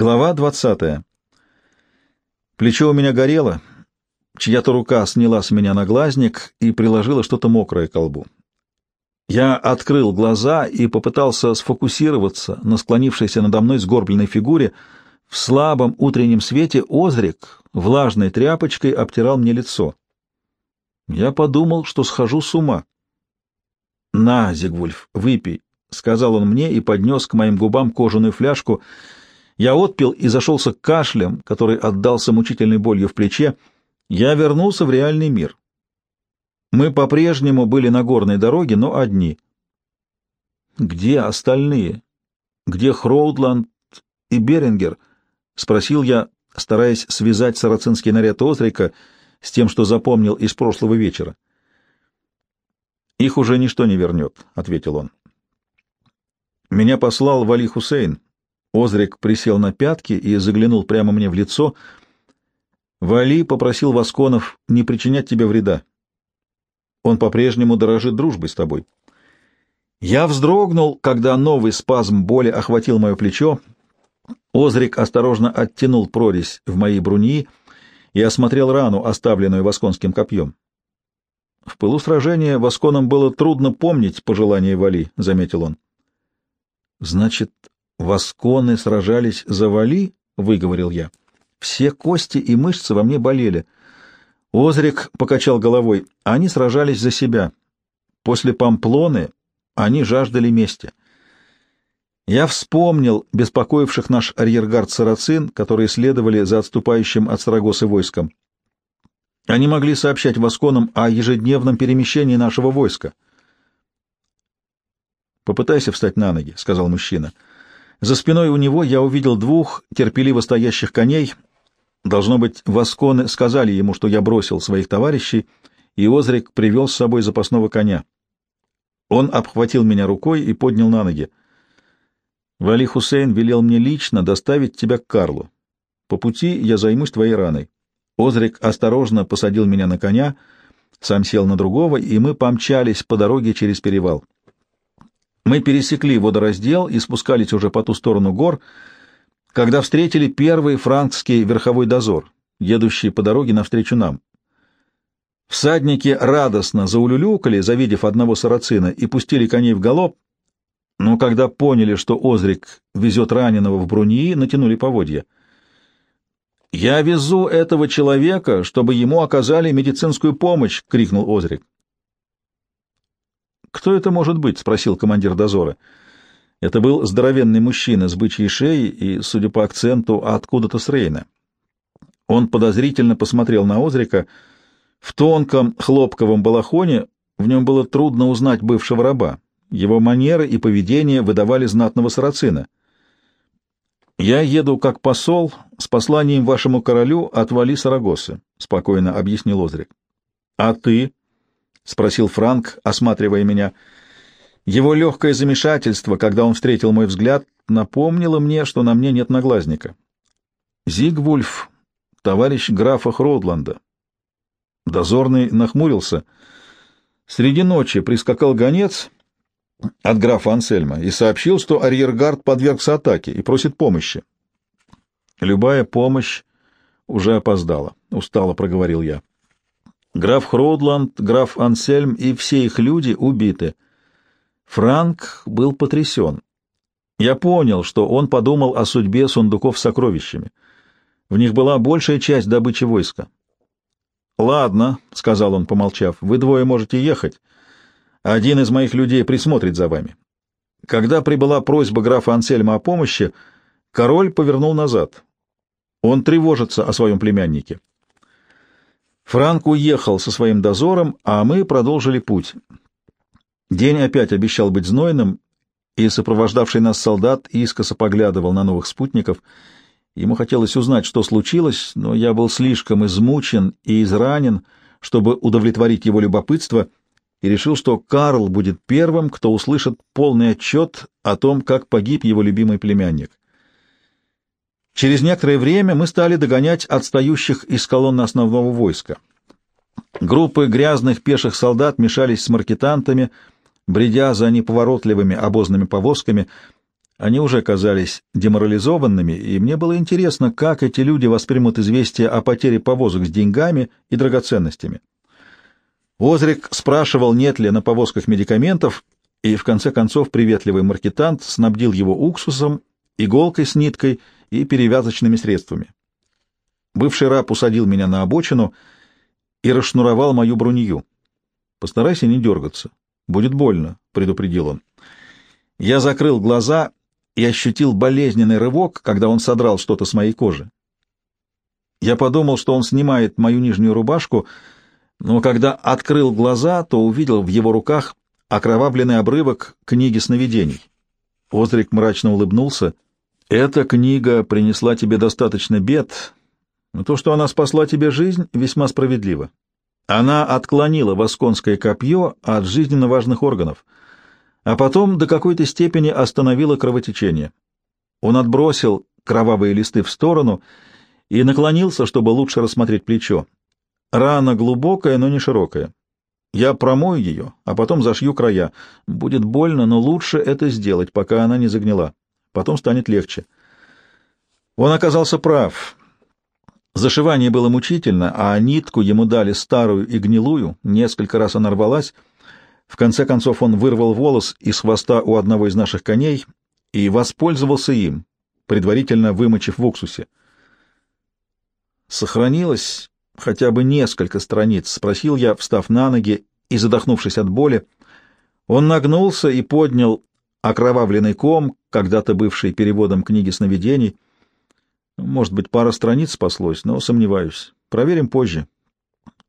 Глава двадцатая. Плечо у меня горело, чья-то рука сняла с меня наглазник и приложила что-то мокрое к колбу. Я открыл глаза и попытался сфокусироваться на склонившейся надо мной сгорбленной фигуре. В слабом утреннем свете Озрик влажной тряпочкой обтирал мне лицо. Я подумал, что схожу с ума. — На, Зигвульф, выпей, — сказал он мне и поднес к моим губам кожаную фляжку — я отпил и зашелся кашлем, который отдался мучительной болью в плече. Я вернулся в реальный мир. Мы по-прежнему были на горной дороге, но одни. «Где остальные? Где Хроудланд и Берингер?» — спросил я, стараясь связать сарацинский наряд Озрика с тем, что запомнил из прошлого вечера. «Их уже ничто не вернет», — ответил он. «Меня послал Вали Хусейн. Озрик присел на пятки и заглянул прямо мне в лицо. Вали попросил Восконов не причинять тебе вреда. Он по-прежнему дорожит дружбой с тобой. Я вздрогнул, когда новый спазм боли охватил мое плечо. Озрик осторожно оттянул прорезь в моей бруни и осмотрел рану, оставленную Восконским копьем. В пылу сражения Восконам было трудно помнить пожелание Вали, — заметил он. — Значит, «Восконы сражались за Вали?» — выговорил я. «Все кости и мышцы во мне болели». Озрик покачал головой. «Они сражались за себя. После Памплоны они жаждали мести». Я вспомнил беспокоивших наш арьергард сарацин, которые следовали за отступающим от Сарагосы войском. Они могли сообщать Восконам о ежедневном перемещении нашего войска. «Попытайся встать на ноги», — сказал мужчина. — за спиной у него я увидел двух терпеливо стоящих коней. Должно быть, восконы сказали ему, что я бросил своих товарищей, и Озрик привел с собой запасного коня. Он обхватил меня рукой и поднял на ноги. Вали Хусейн велел мне лично доставить тебя к Карлу. По пути я займусь твоей раной. Озрик осторожно посадил меня на коня, сам сел на другого, и мы помчались по дороге через перевал. Мы пересекли водораздел и спускались уже по ту сторону гор, когда встретили первый франкский верховой дозор, едущий по дороге навстречу нам. Всадники радостно заулюлюкали, завидев одного сарацина, и пустили коней в галоп, но когда поняли, что Озрик везет раненого в Брунии, натянули поводья. «Я везу этого человека, чтобы ему оказали медицинскую помощь!» — крикнул Озрик. «Кто это может быть?» — спросил командир дозора. Это был здоровенный мужчина с бычьей шеей и, судя по акценту, откуда-то с Рейна. Он подозрительно посмотрел на Озрика. В тонком хлопковом балахоне в нем было трудно узнать бывшего раба. Его манеры и поведение выдавали знатного сарацина. «Я еду как посол с посланием вашему королю от Вали Сарагосы», — спокойно объяснил Озрик. «А ты?» — спросил Франк, осматривая меня. Его легкое замешательство, когда он встретил мой взгляд, напомнило мне, что на мне нет наглазника. «Зигвульф, товарищ графа Хроудланда». Дозорный нахмурился. Среди ночи прискакал гонец от графа Ансельма и сообщил, что арьергард подвергся атаке и просит помощи. «Любая помощь уже опоздала», — устало проговорил я. Граф Хроудланд, граф Ансельм и все их люди убиты. Франк был потрясен. Я понял, что он подумал о судьбе сундуков с сокровищами. В них была большая часть добычи войска. «Ладно», — сказал он, помолчав, — «вы двое можете ехать. Один из моих людей присмотрит за вами». Когда прибыла просьба графа Ансельма о помощи, король повернул назад. Он тревожится о своем племяннике. Франк уехал со своим дозором, а мы продолжили путь. День опять обещал быть знойным, и сопровождавший нас солдат искоса поглядывал на новых спутников. Ему хотелось узнать, что случилось, но я был слишком измучен и изранен, чтобы удовлетворить его любопытство, и решил, что Карл будет первым, кто услышит полный отчет о том, как погиб его любимый племянник. Через некоторое время мы стали догонять отстающих из колонны основного войска. Группы грязных пеших солдат мешались с маркетантами, бредя за неповоротливыми обозными повозками. Они уже казались деморализованными, и мне было интересно, как эти люди воспримут известие о потере повозок с деньгами и драгоценностями. Озрик спрашивал, нет ли на повозках медикаментов, и в конце концов приветливый маркетант снабдил его уксусом, иголкой с ниткой и перевязочными средствами. Бывший раб усадил меня на обочину и расшнуровал мою бронью. «Постарайся не дергаться. Будет больно», — предупредил он. Я закрыл глаза и ощутил болезненный рывок, когда он содрал что-то с моей кожи. Я подумал, что он снимает мою нижнюю рубашку, но когда открыл глаза, то увидел в его руках окровавленный обрывок книги сновидений. Озрик мрачно улыбнулся. «Эта книга принесла тебе достаточно бед, но то, что она спасла тебе жизнь, весьма справедливо. Она отклонила восконское копье от жизненно важных органов, а потом до какой-то степени остановила кровотечение. Он отбросил кровавые листы в сторону и наклонился, чтобы лучше рассмотреть плечо. Рана глубокая, но не широкая. Я промою ее, а потом зашью края. Будет больно, но лучше это сделать, пока она не загнила. Потом станет легче. Он оказался прав. Зашивание было мучительно, а нитку ему дали старую и гнилую, несколько раз она рвалась. В конце концов он вырвал волос из хвоста у одного из наших коней и воспользовался им, предварительно вымочив в уксусе. Сохранилось хотя бы несколько страниц, — спросил я, встав на ноги и задохнувшись от боли. Он нагнулся и поднял окровавленный ком, когда-то бывший переводом книги сновидений — может быть, пара страниц спаслось, но сомневаюсь. Проверим позже.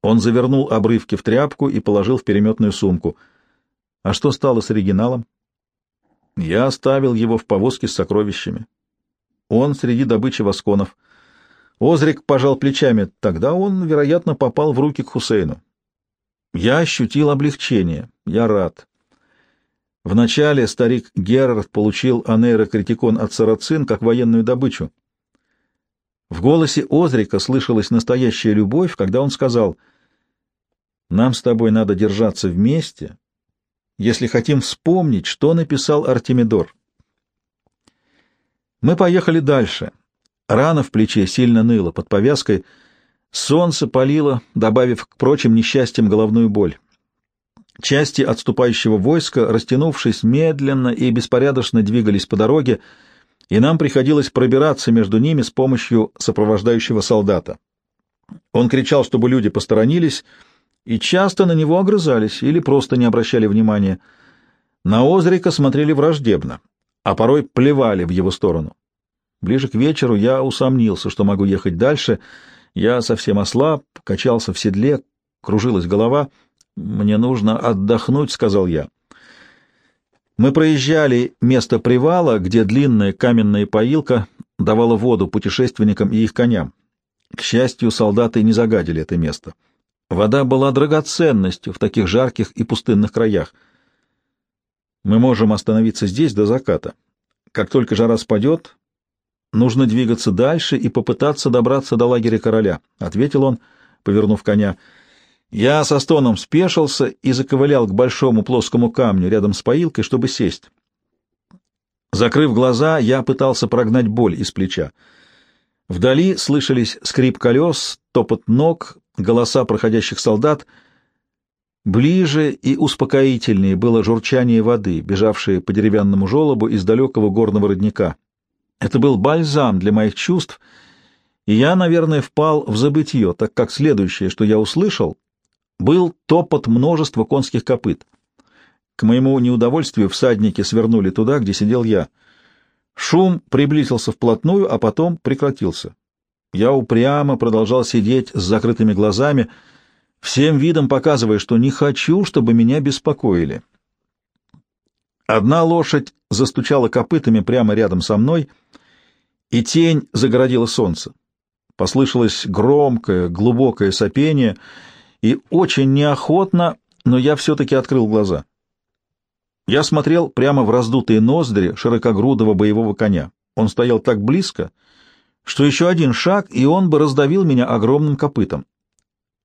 Он завернул обрывки в тряпку и положил в переметную сумку. А что стало с оригиналом? Я оставил его в повозке с сокровищами. Он среди добычи восконов. Озрик пожал плечами. Тогда он, вероятно, попал в руки к Хусейну. Я ощутил облегчение. Я рад. Вначале старик Герард получил анейрокритикон от сарацин как военную добычу. В голосе Озрика слышалась настоящая любовь, когда он сказал, «Нам с тобой надо держаться вместе, если хотим вспомнить, что написал Артемидор». Мы поехали дальше. Рана в плече сильно ныла под повязкой, солнце палило, добавив к прочим несчастьям головную боль. Части отступающего войска, растянувшись медленно и беспорядочно, двигались по дороге, и нам приходилось пробираться между ними с помощью сопровождающего солдата. Он кричал, чтобы люди посторонились, и часто на него огрызались или просто не обращали внимания. На Озрика смотрели враждебно, а порой плевали в его сторону. Ближе к вечеру я усомнился, что могу ехать дальше. Я совсем ослаб, качался в седле, кружилась голова. «Мне нужно отдохнуть», — сказал я. Мы проезжали место привала, где длинная каменная поилка давала воду путешественникам и их коням. К счастью, солдаты не загадили это место. Вода была драгоценностью в таких жарких и пустынных краях. Мы можем остановиться здесь до заката. Как только жара спадет, нужно двигаться дальше и попытаться добраться до лагеря короля, — ответил он, повернув коня. Я со стоном спешился и заковылял к большому плоскому камню рядом с поилкой, чтобы сесть. Закрыв глаза, я пытался прогнать боль из плеча. Вдали слышались скрип колес, топот ног, голоса проходящих солдат. Ближе и успокоительнее было журчание воды, бежавшее по деревянному желобу из далекого горного родника. Это был бальзам для моих чувств, и я, наверное, впал в забытье, так как следующее, что я услышал, был топот множества конских копыт. К моему неудовольствию всадники свернули туда, где сидел я. Шум приблизился вплотную, а потом прекратился. Я упрямо продолжал сидеть с закрытыми глазами, всем видом показывая, что не хочу, чтобы меня беспокоили. Одна лошадь застучала копытами прямо рядом со мной, и тень загородила солнце. Послышалось громкое, глубокое сопение — и очень неохотно, но я все-таки открыл глаза. Я смотрел прямо в раздутые ноздри широкогрудого боевого коня. Он стоял так близко, что еще один шаг, и он бы раздавил меня огромным копытом.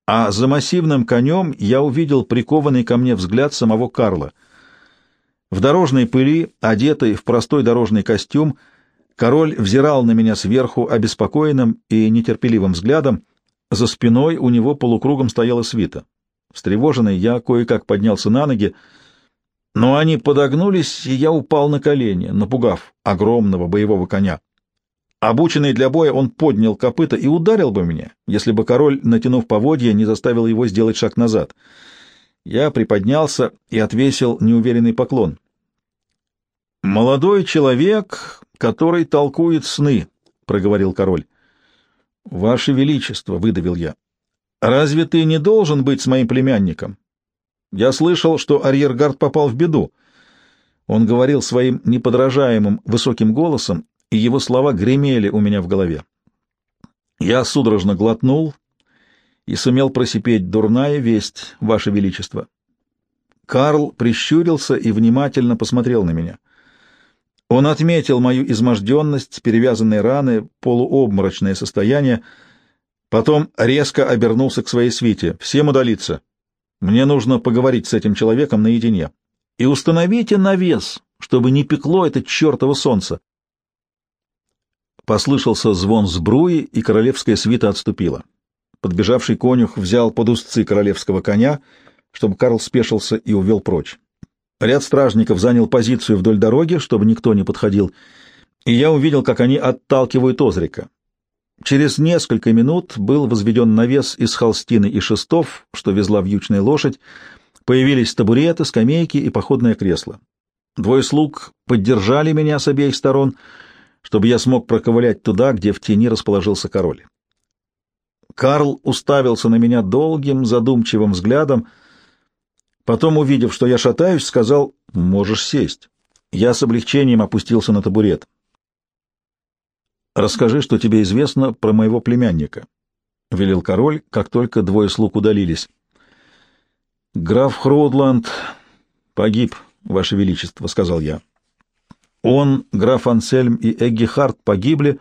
А за массивным конем я увидел прикованный ко мне взгляд самого Карла. В дорожной пыли, одетый в простой дорожный костюм, король взирал на меня сверху обеспокоенным и нетерпеливым взглядом. За спиной у него полукругом стояла свита. Встревоженный, я кое-как поднялся на ноги, но они подогнулись, и я упал на колени, напугав огромного боевого коня. Обученный для боя, он поднял копыта и ударил бы меня, если бы король, натянув поводья, не заставил его сделать шаг назад. Я приподнялся и отвесил неуверенный поклон. «Молодой человек, который толкует сны», — проговорил король. «Ваше Величество», — выдавил я, — «разве ты не должен быть с моим племянником? Я слышал, что арьергард попал в беду». Он говорил своим неподражаемым высоким голосом, и его слова гремели у меня в голове. Я судорожно глотнул и сумел просипеть дурная весть, Ваше Величество. Карл прищурился и внимательно посмотрел на меня. Он отметил мою изможденность, перевязанные раны, полуобморочное состояние, потом резко обернулся к своей свите. «Всем удалиться. Мне нужно поговорить с этим человеком наедине. И установите навес, чтобы не пекло это чертово солнце. Послышался звон сбруи, и королевская свита отступила. Подбежавший конюх взял под узцы королевского коня, чтобы Карл спешился и увел прочь. Ряд стражников занял позицию вдоль дороги, чтобы никто не подходил, и я увидел, как они отталкивают Озрика. Через несколько минут был возведен навес из холстины и шестов, что везла вьючная лошадь, появились табуреты, скамейки и походное кресло. Двое слуг поддержали меня с обеих сторон — чтобы я смог проковылять туда, где в тени расположился король. Карл уставился на меня долгим, задумчивым взглядом, потом, увидев, что я шатаюсь, сказал «Можешь сесть». Я с облегчением опустился на табурет. «Расскажи, что тебе известно про моего племянника», — велел король, как только двое слуг удалились. «Граф Хроудланд погиб, Ваше Величество», — сказал я. Он, граф Ансельм и Эгги Харт погибли,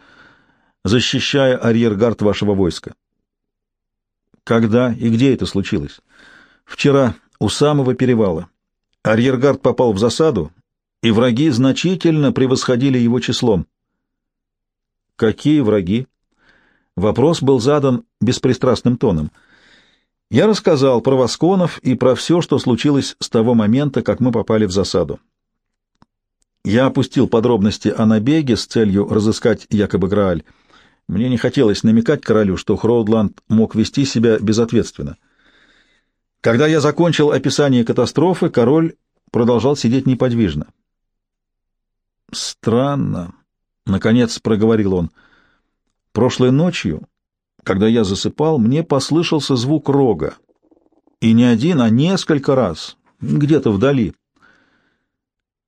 защищая арьергард вашего войска. Когда и где это случилось? Вчера, у самого перевала. Арьергард попал в засаду, и враги значительно превосходили его числом. Какие враги? Вопрос был задан беспристрастным тоном. Я рассказал про Восконов и про все, что случилось с того момента, как мы попали в засаду. Я опустил подробности о набеге с целью разыскать якобы Грааль. Мне не хотелось намекать королю, что Хроудланд мог вести себя безответственно. Когда я закончил описание катастрофы, король продолжал сидеть неподвижно. «Странно», — наконец проговорил он. «Прошлой ночью, когда я засыпал, мне послышался звук рога. И не один, а несколько раз, где-то вдали».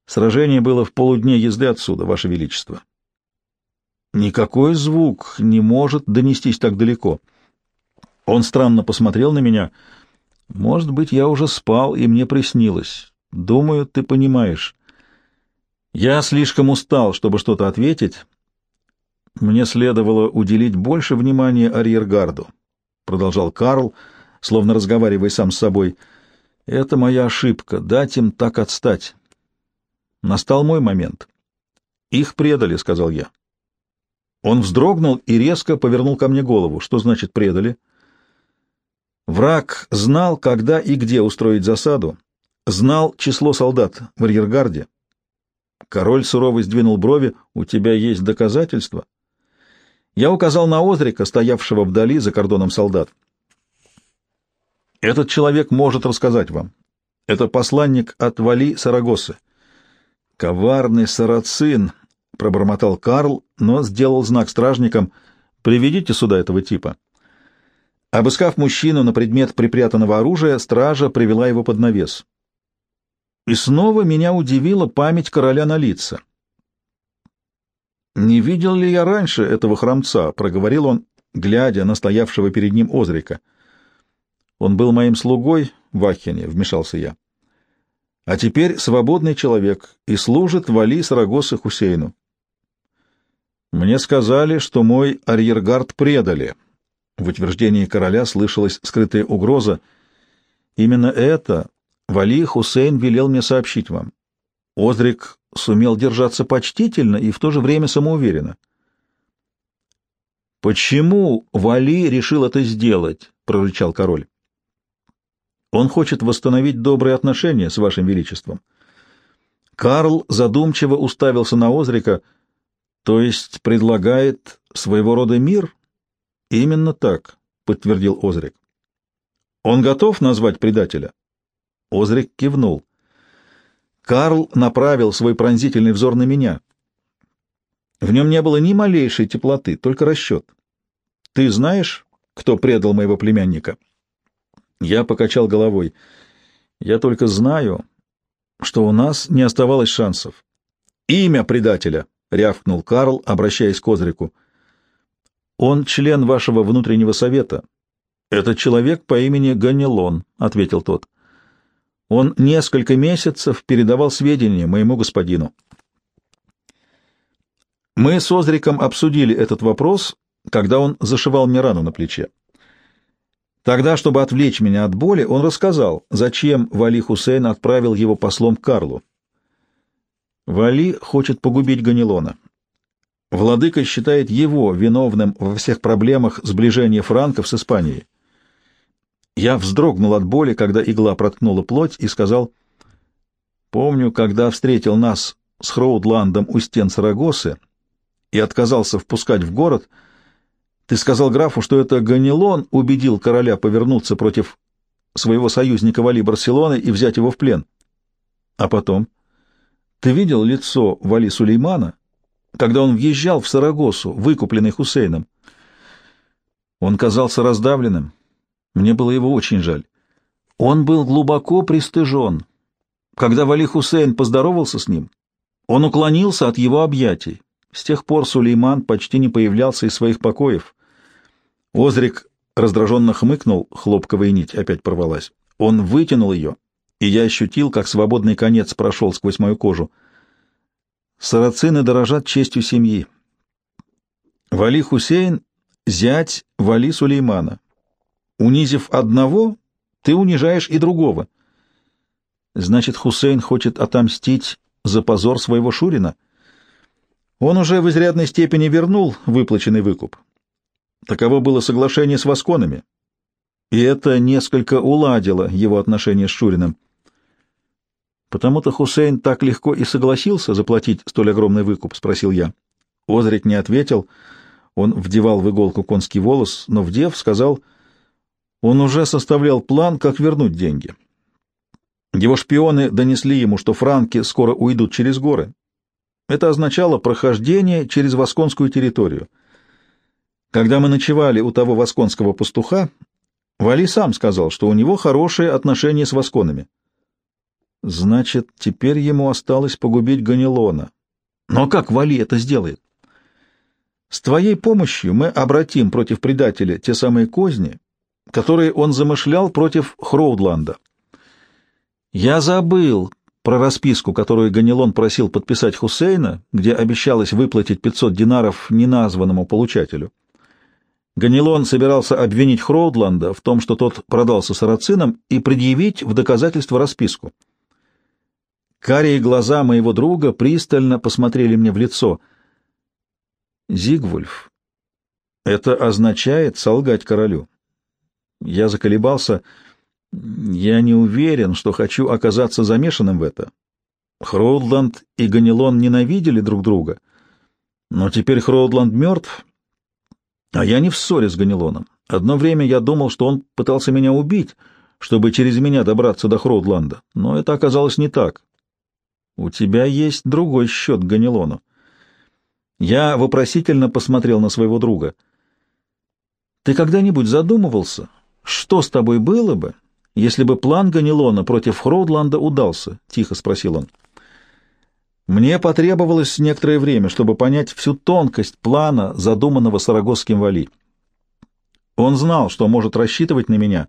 Сражение было в полудне езды отсюда, Ваше Величество. Никакой звук не может донестись так далеко. Он странно посмотрел на меня. Может быть, я уже спал, и мне приснилось. Думаю, ты понимаешь. Я слишком устал, чтобы что-то ответить. Мне следовало уделить больше внимания арьергарду, — продолжал Карл, словно разговаривая сам с собой. Это моя ошибка — дать им так отстать. Настал мой момент. «Их предали», — сказал я. Он вздрогнул и резко повернул ко мне голову. Что значит «предали»? Враг знал, когда и где устроить засаду, знал число солдат в арьергарде. Король сурово сдвинул брови. «У тебя есть доказательства?» Я указал на Озрика, стоявшего вдали за кордоном солдат. «Этот человек может рассказать вам. Это посланник от Вали Сарагосы. «Коварный сарацин!» — пробормотал Карл, но сделал знак стражникам «Приведите сюда этого типа». Обыскав мужчину на предмет припрятанного оружия, стража привела его под навес. И снова меня удивила память короля на лица. «Не видел ли я раньше этого храмца?» — проговорил он, глядя на стоявшего перед ним Озрика. «Он был моим слугой в Ахене», — вмешался я а теперь свободный человек и служит Вали Сарагосы Хусейну. Мне сказали, что мой арьергард предали. В утверждении короля слышалась скрытая угроза. Именно это Вали Хусейн велел мне сообщить вам. Озрик сумел держаться почтительно и в то же время самоуверенно. «Почему Вали решил это сделать?» — прорычал король. «Он хочет восстановить добрые отношения с вашим величеством». Карл задумчиво уставился на Озрика, то есть предлагает своего рода мир? Именно так, подтвердил Озрик. Он готов назвать предателя? Озрик кивнул. Карл направил свой пронзительный взор на меня. В нем не было ни малейшей теплоты, только расчет. Ты знаешь, кто предал моего племянника? Я покачал головой. Я только знаю, что у нас не оставалось шансов. «Имя предателя!» — рявкнул Карл, обращаясь к Озрику. «Он член вашего внутреннего совета. Это человек по имени Ганелон», — ответил тот. «Он несколько месяцев передавал сведения моему господину». Мы с Озриком обсудили этот вопрос, когда он зашивал мне рану на плече. Тогда, чтобы отвлечь меня от боли, он рассказал, зачем Вали Хусейн отправил его послом к Карлу. Вали хочет погубить Ганилона. Владыка считает его виновным во всех проблемах сближения франков с Испанией. Я вздрогнул от боли, когда игла проткнула плоть, и сказал, «Помню, когда встретил нас с Хроудландом у стен Сарагосы и отказался впускать в город, — ты сказал графу, что это Ганилон убедил короля повернуться против своего союзника Вали Барселоны и взять его в плен. А потом? Ты видел лицо Вали Сулеймана, когда он въезжал в Сарагосу, выкупленный Хусейном? Он казался раздавленным. Мне было его очень жаль. Он был глубоко пристыжен. Когда Вали Хусейн поздоровался с ним, он уклонился от его объятий. С тех пор Сулейман почти не появлялся из своих покоев. Озрик раздраженно хмыкнул, хлопковая нить опять порвалась. Он вытянул ее, и я ощутил, как свободный конец прошел сквозь мою кожу. Сарацины дорожат честью семьи. Вали Хусейн — зять Вали Сулеймана. Унизив одного, ты унижаешь и другого. Значит, Хусейн хочет отомстить за позор своего Шурина? Он уже в изрядной степени вернул выплаченный выкуп. Таково было соглашение с Восконами, и это несколько уладило его отношения с Шуриным. «Потому-то Хусейн так легко и согласился заплатить столь огромный выкуп?» — спросил я. Озрик не ответил. Он вдевал в иголку конский волос, но вдев сказал, он уже составлял план, как вернуть деньги. Его шпионы донесли ему, что франки скоро уйдут через горы. Это означало прохождение через Восконскую территорию — когда мы ночевали у того восконского пастуха, Вали сам сказал, что у него хорошие отношения с восконами. Значит, теперь ему осталось погубить Ганилона. Но как Вали это сделает? С твоей помощью мы обратим против предателя те самые козни, которые он замышлял против Хроудланда. Я забыл про расписку, которую Ганилон просил подписать Хусейна, где обещалось выплатить 500 динаров неназванному получателю. Ганилон собирался обвинить Хроудланда в том, что тот продался сарацинам, и предъявить в доказательство расписку. Карие глаза моего друга пристально посмотрели мне в лицо. «Зигвульф, это означает солгать королю». Я заколебался. Я не уверен, что хочу оказаться замешанным в это. Хроудланд и Ганилон ненавидели друг друга, но теперь Хроудланд мертв, а я не в ссоре с Ганилоном. Одно время я думал, что он пытался меня убить, чтобы через меня добраться до Хроудланда, но это оказалось не так. У тебя есть другой счет к Ганилону. Я вопросительно посмотрел на своего друга. Ты когда-нибудь задумывался, что с тобой было бы, если бы план Ганилона против Хроудланда удался? — тихо спросил он. Мне потребовалось некоторое время, чтобы понять всю тонкость плана, задуманного Сарагосским Вали. Он знал, что может рассчитывать на меня,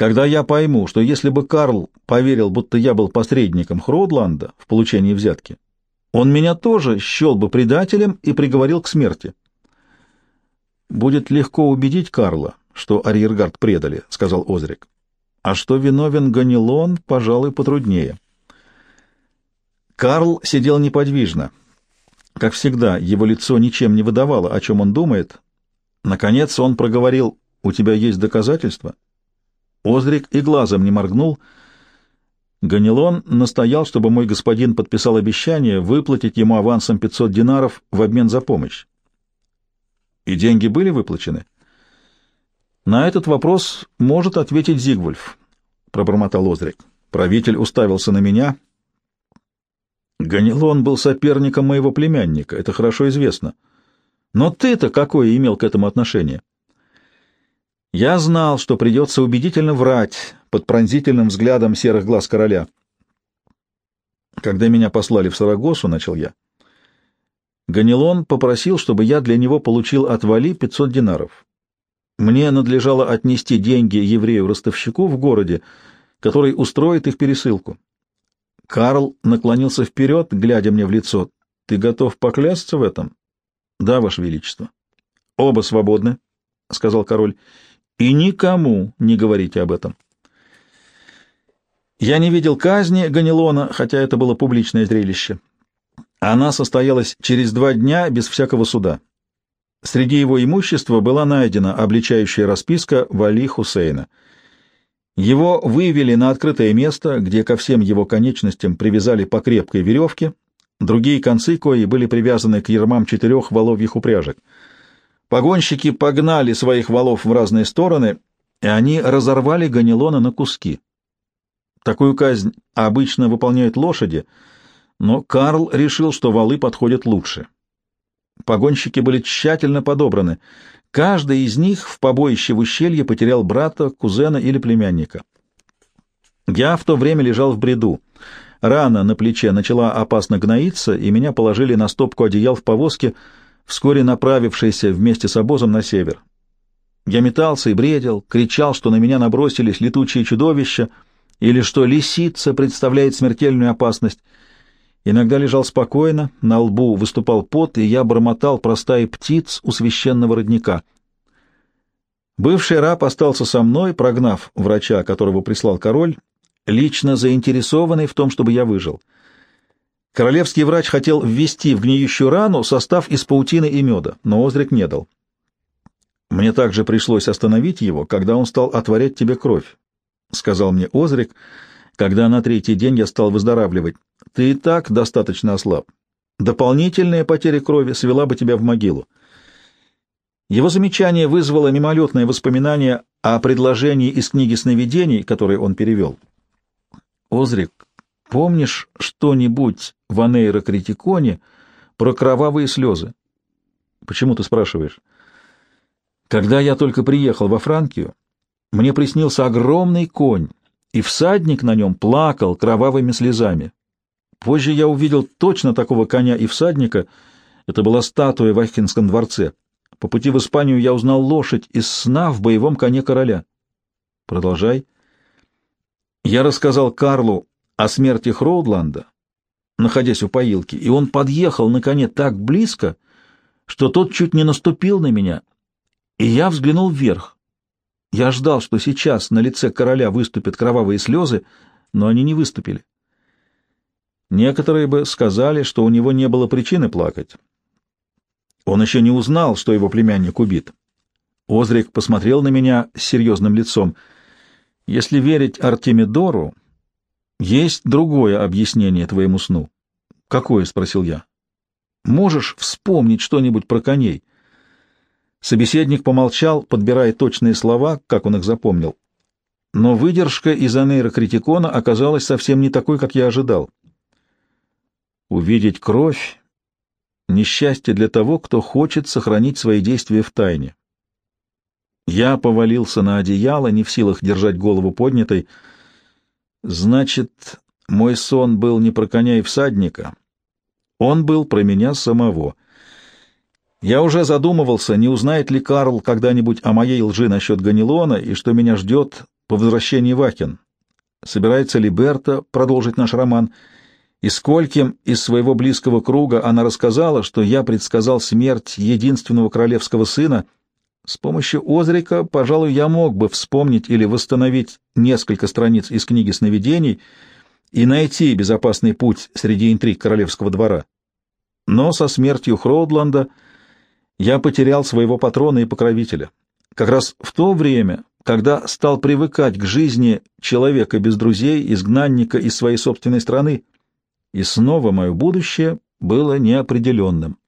когда я пойму, что если бы Карл поверил, будто я был посредником Хроудланда в получении взятки, он меня тоже счел бы предателем и приговорил к смерти. «Будет легко убедить Карла, что арьергард предали», — сказал Озрик. «А что виновен Ганилон, пожалуй, потруднее». Карл сидел неподвижно. Как всегда, его лицо ничем не выдавало, о чем он думает. Наконец он проговорил, «У тебя есть доказательства?» Озрик и глазом не моргнул. Ганилон настоял, чтобы мой господин подписал обещание выплатить ему авансом 500 динаров в обмен за помощь. И деньги были выплачены? На этот вопрос может ответить Зигвульф, — пробормотал Озрик. Правитель уставился на меня. Ганилон был соперником моего племянника, это хорошо известно. Но ты-то какое имел к этому отношение? Я знал, что придется убедительно врать под пронзительным взглядом серых глаз короля. Когда меня послали в Сарагосу, начал я, Ганилон попросил, чтобы я для него получил от Вали 500 динаров. Мне надлежало отнести деньги еврею-ростовщику в городе, который устроит их пересылку. Карл наклонился вперед, глядя мне в лицо. «Ты готов поклясться в этом?» «Да, Ваше Величество». «Оба свободны», — сказал король, — «и никому не говорите об этом». Я не видел казни Ганилона, хотя это было публичное зрелище. Она состоялась через два дня без всякого суда. Среди его имущества была найдена обличающая расписка Вали Хусейна. Его вывели на открытое место, где ко всем его конечностям привязали по крепкой веревке, другие концы кои были привязаны к ермам четырех воловьих упряжек. Погонщики погнали своих валов в разные стороны, и они разорвали Ганилона на куски. Такую казнь обычно выполняют лошади, но Карл решил, что валы подходят лучше. Погонщики были тщательно подобраны. Каждый из них в побоище в ущелье потерял брата, кузена или племянника. Я в то время лежал в бреду. Рана на плече начала опасно гноиться, и меня положили на стопку одеял в повозке, вскоре направившейся вместе с обозом на север. Я метался и бредил, кричал, что на меня набросились летучие чудовища или что лисица представляет смертельную опасность — Иногда лежал спокойно, на лбу выступал пот, и я бормотал простая птиц у священного родника. Бывший раб остался со мной, прогнав врача, которого прислал король, лично заинтересованный в том, чтобы я выжил. Королевский врач хотел ввести в гниющую рану состав из паутины и меда, но Озрик не дал. Мне также пришлось остановить его, когда он стал отворять тебе кровь, — сказал мне Озрик, когда на третий день я стал выздоравливать. Ты и так достаточно ослаб. Дополнительная потеря крови свела бы тебя в могилу. Его замечание вызвало мимолетное воспоминание о предложении из книги сновидений, которое он перевел. «Озрик, помнишь что-нибудь в анейрокритиконе про кровавые слезы?» «Почему ты спрашиваешь?» «Когда я только приехал во Франкию, мне приснился огромный конь, и всадник на нем плакал кровавыми слезами. Позже я увидел точно такого коня и всадника. Это была статуя в Ахинском дворце. По пути в Испанию я узнал лошадь из сна в боевом коне короля. Продолжай. Я рассказал Карлу о смерти Хроудланда, находясь у поилки, и он подъехал на коне так близко, что тот чуть не наступил на меня, и я взглянул вверх. Я ждал, что сейчас на лице короля выступят кровавые слезы, но они не выступили. Некоторые бы сказали, что у него не было причины плакать. Он еще не узнал, что его племянник убит. Озрик посмотрел на меня с серьезным лицом. Если верить Артемидору, есть другое объяснение твоему сну. Какое? — спросил я. Можешь вспомнить что-нибудь про коней? Собеседник помолчал, подбирая точные слова, как он их запомнил. Но выдержка из Анейра Критикона оказалась совсем не такой, как я ожидал. Увидеть кровь — несчастье для того, кто хочет сохранить свои действия в тайне. Я повалился на одеяло, не в силах держать голову поднятой. Значит, мой сон был не про коня и всадника. Он был про меня самого. Я уже задумывался, не узнает ли Карл когда-нибудь о моей лжи насчет Ганилона и что меня ждет по возвращении в Ахен. Собирается ли Берта продолжить наш роман — и скольким из своего близкого круга она рассказала, что я предсказал смерть единственного королевского сына. С помощью Озрика, пожалуй, я мог бы вспомнить или восстановить несколько страниц из книги сновидений и найти безопасный путь среди интриг королевского двора. Но со смертью Хроудланда я потерял своего патрона и покровителя. Как раз в то время, когда стал привыкать к жизни человека без друзей, изгнанника из своей собственной страны, и снова мое будущее было неопределенным.